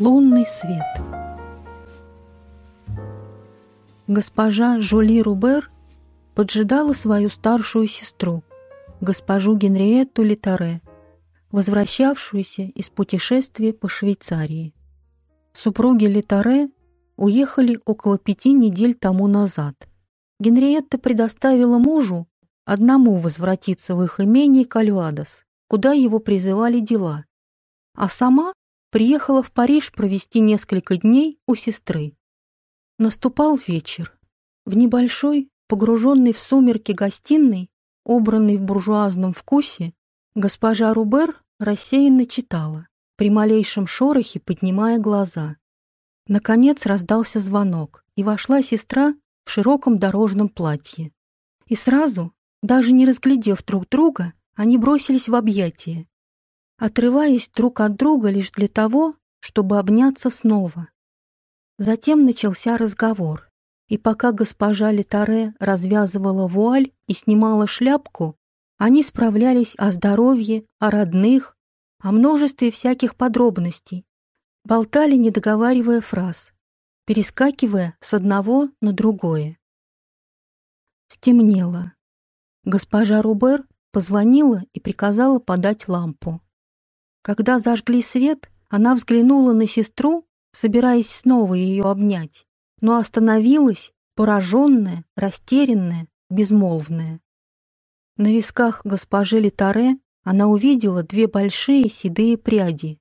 Лунный свет. Госпожа Жули Рубер поджидала свою старшую сестру, госпожу Генриетту Литаре, возвращавшуюся из путешествия по Швейцарии. Супруги Литаре уехали около пяти недель тому назад. Генриетта предоставила мужу одному возвратиться в их имение Кальвадос, куда его призывали дела, а сама приехала в Париж провести несколько дней у сестры. Наступал вечер. В небольшой, погруженной в сумерки гостиной, убранной в буржуазном вкусе, госпожа Рубер рассеянно читала, при малейшем шорохе поднимая глаза. Наконец раздался звонок, и вошла сестра в широком дорожном платье. И сразу, даже не разглядев друг друга, они бросились в объятия отрываясь друг от друга лишь для того, чтобы обняться снова. Затем начался разговор, и пока госпожа Литаре развязывала вуаль и снимала шляпку, они справлялись о здоровье, о родных, о множестве всяких подробностей, болтали, не договаривая фраз, перескакивая с одного на другое. Стемнело. Госпожа Рубер позвонила и приказала подать лампу. Когда зажгли свет, она взглянула на сестру, собираясь снова ее обнять, но остановилась, пораженная, растерянная, безмолвная. На висках госпожи Литаре она увидела две большие седые пряди.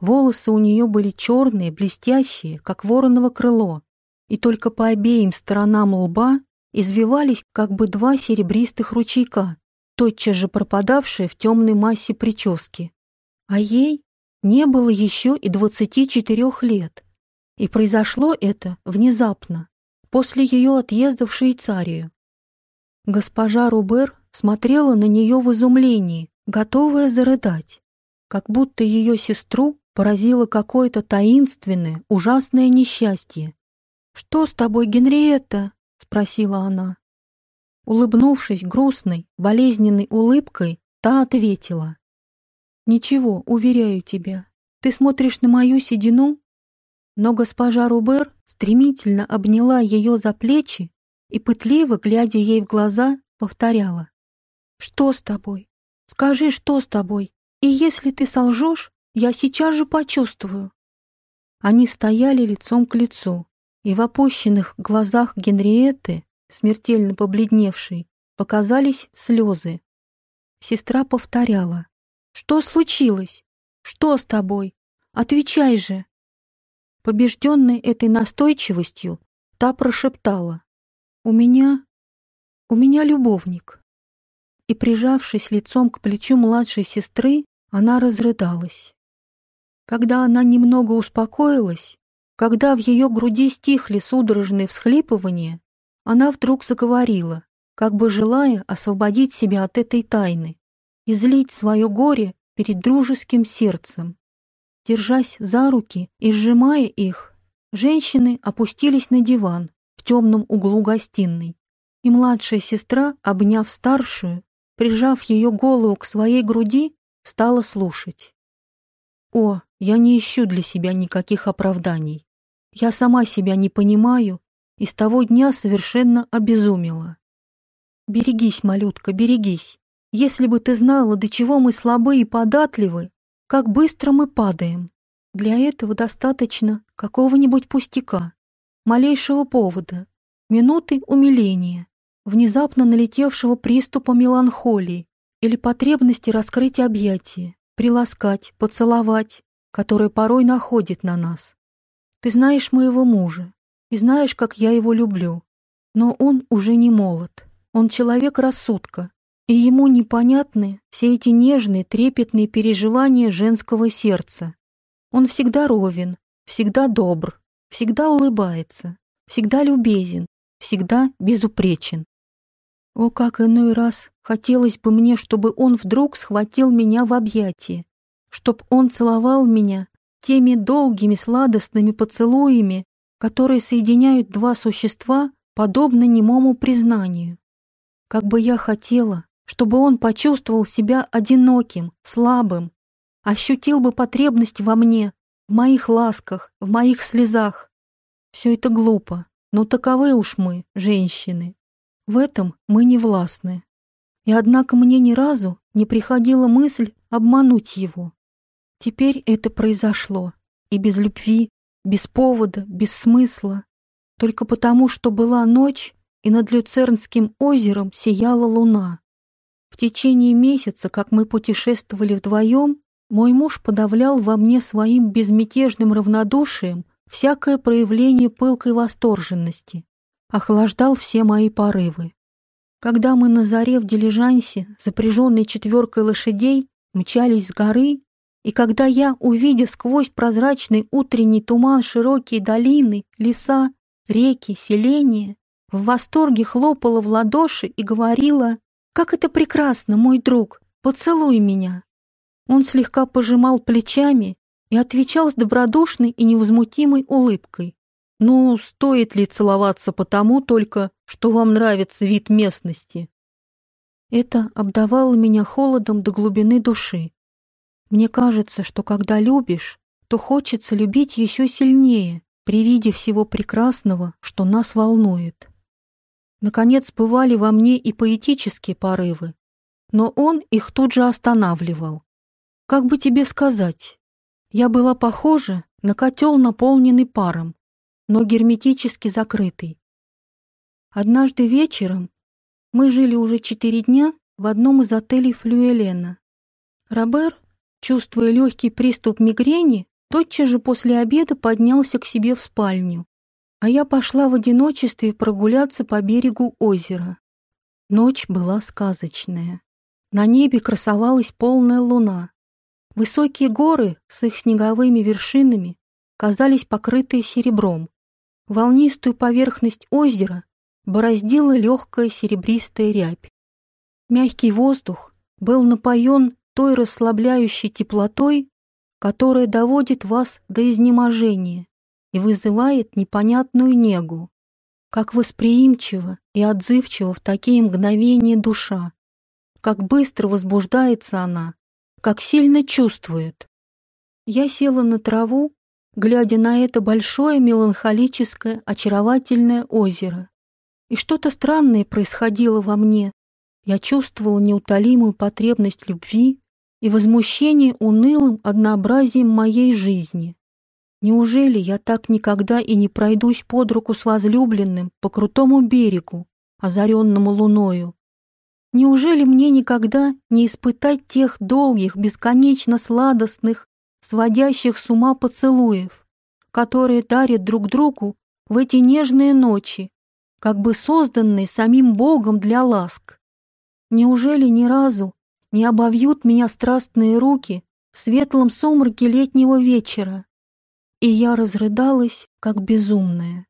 Волосы у нее были черные, блестящие, как вороново крыло, и только по обеим сторонам лба извивались как бы два серебристых ручейка, тотчас же пропадавшие в темной массе прически. А ей не было еще и двадцати четырех лет. И произошло это внезапно, после ее отъезда в Швейцарию. Госпожа Рубер смотрела на нее в изумлении, готовая зарыдать, как будто ее сестру поразило какое-то таинственное, ужасное несчастье. «Что с тобой, Генриетта?» — спросила она. Улыбнувшись грустной, болезненной улыбкой, та ответила. «Ничего, уверяю тебя. Ты смотришь на мою седину?» Но госпожа Рубер стремительно обняла ее за плечи и, пытливо, глядя ей в глаза, повторяла. «Что с тобой? Скажи, что с тобой? И если ты солжешь, я сейчас же почувствую». Они стояли лицом к лицу, и в опущенных глазах Генриетты, смертельно побледневшей, показались слезы. Сестра повторяла. Что случилось? Что с тобой? Отвечай же!» Побежденной этой настойчивостью, та прошептала. «У меня... у меня любовник». И, прижавшись лицом к плечу младшей сестры, она разрыдалась. Когда она немного успокоилась, когда в ее груди стихли судорожные всхлипывания, она вдруг заговорила, как бы желая освободить себя от этой тайны излить свое горе перед дружеским сердцем. Держась за руки и сжимая их, женщины опустились на диван в темном углу гостиной, и младшая сестра, обняв старшую, прижав ее голову к своей груди, стала слушать. «О, я не ищу для себя никаких оправданий. Я сама себя не понимаю и с того дня совершенно обезумела. Берегись, малютка, берегись. Если бы ты знала, до чего мы слабы и податливы, как быстро мы падаем. Для этого достаточно какого-нибудь пустяка, малейшего повода, минуты умиления, внезапно налетевшего приступа меланхолии или потребности раскрыть объятия, приласкать, поцеловать, которое порой находит на нас. Ты знаешь моего мужа и знаешь, как я его люблю, но он уже не молод, он человек рассудка, и ему непонятны все эти нежные, трепетные переживания женского сердца. Он всегда ровен, всегда добр, всегда улыбается, всегда любезен, всегда безупречен. О, как иной раз хотелось бы мне, чтобы он вдруг схватил меня в объятия, чтоб он целовал меня теми долгими сладостными поцелуями, которые соединяют два существа, подобно немому признанию. Как бы я хотела, чтобы он почувствовал себя одиноким, слабым, ощутил бы потребность во мне, в моих ласках, в моих слезах. Все это глупо, но таковы уж мы, женщины. В этом мы не властны. И однако мне ни разу не приходила мысль обмануть его. Теперь это произошло, и без любви, без повода, без смысла, только потому, что была ночь, и над Люцернским озером сияла луна. В течение месяца, как мы путешествовали вдвоем, мой муж подавлял во мне своим безмятежным равнодушием всякое проявление пылкой восторженности, охлаждал все мои порывы. Когда мы на заре в дилижансе, запряженной четверкой лошадей, мчались с горы, и когда я, увидя сквозь прозрачный утренний туман широкие долины, леса, реки, селения, в восторге хлопала в ладоши и говорила «Как это прекрасно, мой друг! Поцелуй меня!» Он слегка пожимал плечами и отвечал с добродушной и невозмутимой улыбкой. «Ну, стоит ли целоваться потому только, что вам нравится вид местности?» Это обдавало меня холодом до глубины души. Мне кажется, что когда любишь, то хочется любить еще сильнее при виде всего прекрасного, что нас волнует. Наконец, бывали во мне и поэтические порывы, но он их тут же останавливал. Как бы тебе сказать? Я была похожа на котел, наполненный паром, но герметически закрытый. Однажды вечером мы жили уже четыре дня в одном из отелей Флюэлена. Робер, чувствуя легкий приступ мигрени, тотчас же после обеда поднялся к себе в спальню, а я пошла в одиночестве прогуляться по берегу озера. Ночь была сказочная. На небе красовалась полная луна. Высокие горы с их снеговыми вершинами казались покрытые серебром. Волнистую поверхность озера бороздила легкая серебристая рябь. Мягкий воздух был напоен той расслабляющей теплотой, которая доводит вас до изнеможения и вызывает непонятную негу. Как восприимчива и отзывчива в такие мгновения душа, как быстро возбуждается она как сильно чувствует. Я села на траву, глядя на это большое меланхолическое, очаровательное озеро. И что-то странное происходило во мне. Я чувствовала неутолимую потребность любви и возмущение унылым однообразием моей жизни. Неужели я так никогда и не пройдусь под руку с возлюбленным по крутому берегу, озаренному луною, Неужели мне никогда не испытать тех долгих, бесконечно сладостных, сводящих с ума поцелуев, которые дарят друг другу в эти нежные ночи, как бы созданные самим Богом для ласк? Неужели ни разу не обовьют меня страстные руки в светлом сумраке летнего вечера? И я разрыдалась, как безумная.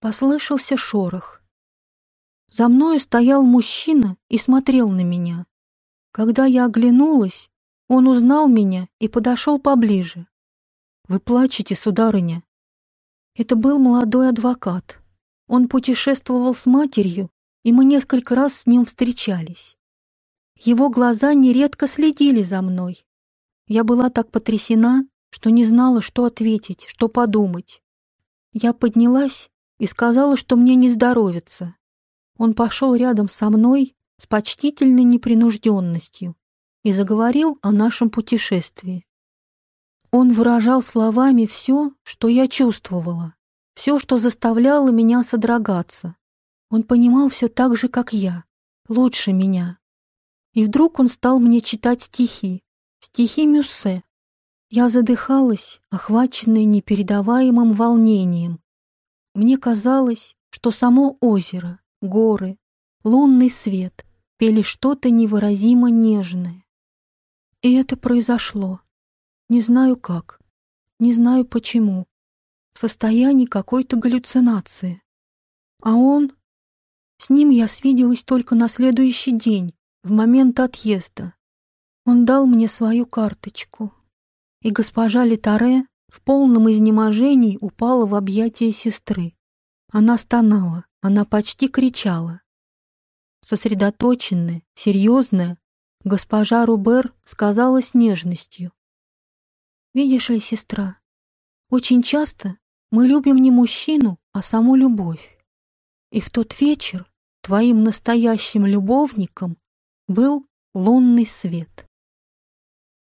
Послышался шорох. За мною стоял мужчина и смотрел на меня. Когда я оглянулась, он узнал меня и подошел поближе. «Вы плачете, сударыня?» Это был молодой адвокат. Он путешествовал с матерью, и мы несколько раз с ним встречались. Его глаза нередко следили за мной. Я была так потрясена, что не знала, что ответить, что подумать. Я поднялась и сказала, что мне не здоровится. Он пошел рядом со мной с почтительной непринужденностью и заговорил о нашем путешествии. Он выражал словами все, что я чувствовала, все, что заставляло меня содрогаться. Он понимал все так же, как я, лучше меня. И вдруг он стал мне читать стихи, стихи Мюссе. Я задыхалась, охваченная непередаваемым волнением. Мне казалось, что само озеро, горы, лунный свет пели что-то невыразимо нежное. И это произошло. Не знаю как, не знаю почему. В состоянии какой-то галлюцинации. А он... С ним я свиделась только на следующий день, в момент отъезда. Он дал мне свою карточку. И госпожа Литаре в полном изнеможении упала в объятия сестры. Она стонала. Она почти кричала. Сосредоточенная, серьезная, госпожа Рубер сказала с нежностью. «Видишь ли, сестра, Очень часто мы любим не мужчину, а саму любовь. И в тот вечер твоим настоящим любовником был лунный свет.